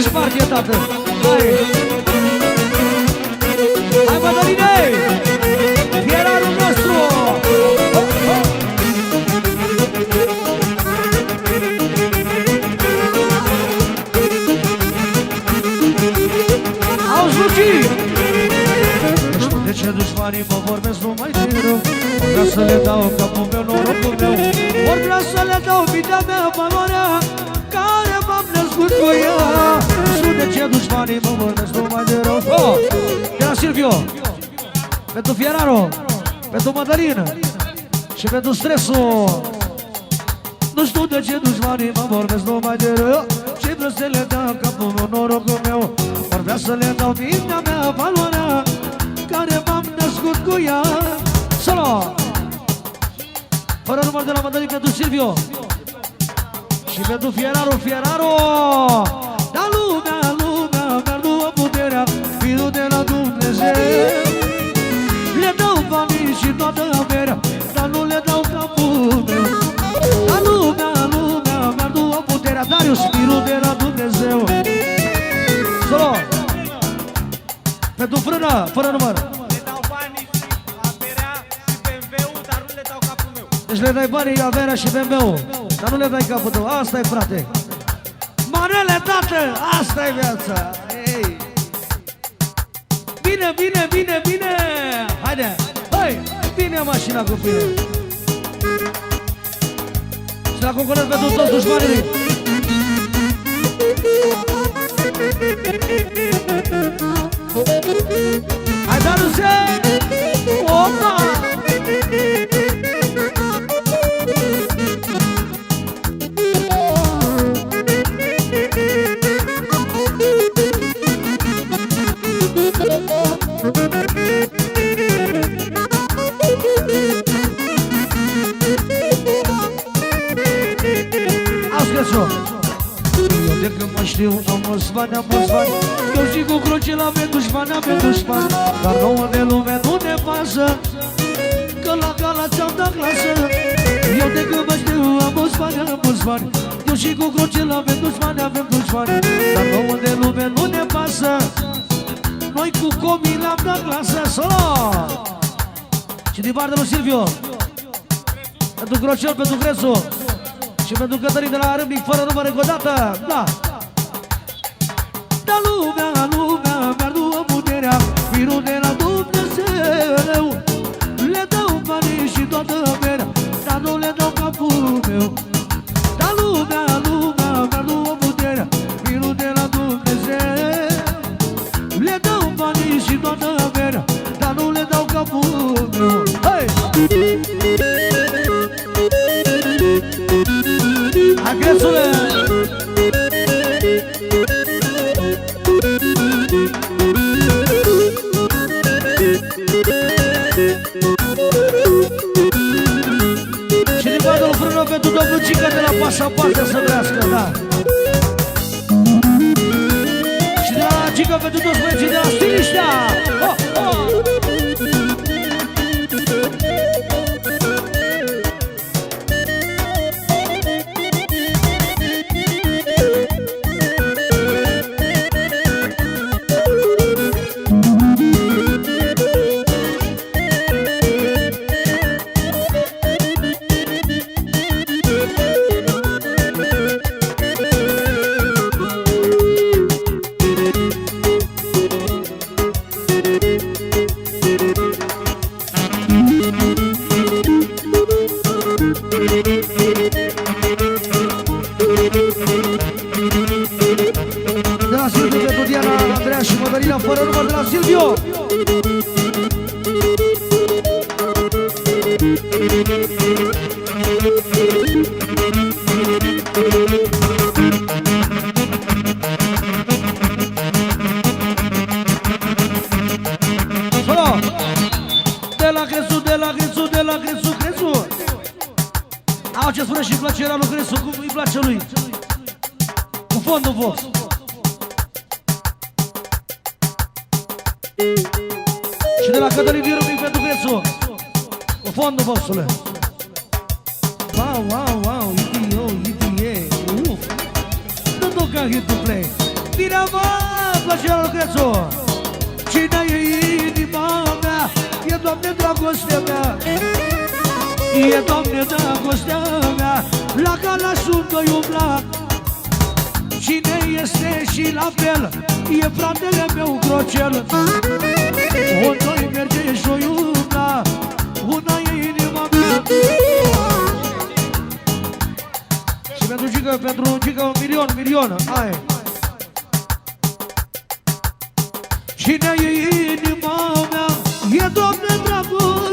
dată. Hai! Hai, Mădăline! Fierarul nostru! Ho, ho! Auzi, Luci! Nu știu de ce dușmanii mă vorbesc numai de rău Or vrea să le dau capul meu, norocul meu Or vrea să le dau vitea mea, valoarea ce dușmanii mă vorbesc numai de rău. Oh! De la Silvio. Pentru Fieraro Pentru Mădălină Și pentru stresul. Nu știu de ce dușmanii mă vorbesc numai de rău. Și vreau să le dau capul meu, norocul meu. Or vrea să le dau mintea mea, valoarea Care m-am născut cu ea. Solo! Fără număr de la Mădălii pentru Silvio. Și pentru Fieraro, Fieraro frână, fără număr. Le dau banii, averea și BMW-ul, dar nu le dau capul meu. Deci le dai banii, averea și BMW-ul Dar nu le dai capul tău, asta e frate. Manele, tată, asta e viața. Ei. Bine, bine, bine, bine. Haide, hai, bine mașina cu bine Și la concurent pentru toți dușmanii Aí dá no seu. Opa! De când mă știu am mulți bani, am mulți bani Eu și cu cruce la pe dușmani, avem dușmani Dar nouă de lume nu ne pasă Că la gala ți-am dat clasă. Eu de când mă știu am mulți bani, am mulți bani Eu și cu cruce la pe dușmani, avem dușmani Dar nouă de lume nu ne pasă Noi cu comii le-am dat clasă. Solo! Și din partea lui Silvio Pentru Crocel, pentru Crețu și pentru Cătălin de la Râmnic, fără număr încă o dată, da! Da lumea, lumea, mi-ar lua puterea, firul de la Dumnezeu Le dau banii și toată averea, dar nu le dau capul meu. Da lumea, lumea, mi-ar lua puterea, firul de la Dumnezeu Le dau banii și toată averea, dar nu le dau capul meu. Hai! Hai, Și din partea lui Frână pentru domnul Cică de la pașapoarte să vrească, da! Și de la Cică pentru toți băieții de la Stiliștea! Și Mădălina, fără număr de la Silviu! Solo! De la Crețu, de la Crețu, de la Crețu, Crețu! Au ce spune și plăcerea lui Crețu, cum îi place lui. Cu fondul Vox. Și de la Cătălin Virumic pentru Crețu. Cu fondul Voxule. Wow, wow, wow, yippee, yo, yippee, yeah. Uf. Nu toca hit to play. Bine, mă! plăcere Crețu Cine e inima mea E, Doamne, dragostea mea E, Doamne, dragostea mea La Galașul doi umbla Cine este și la fel E fratele meu Grocel. O doi merge și o iubla Una e inima mea. Și pentru Gică, pentru Gică un milion, milion Hai. Cine e inima mea? E Doamne dragostea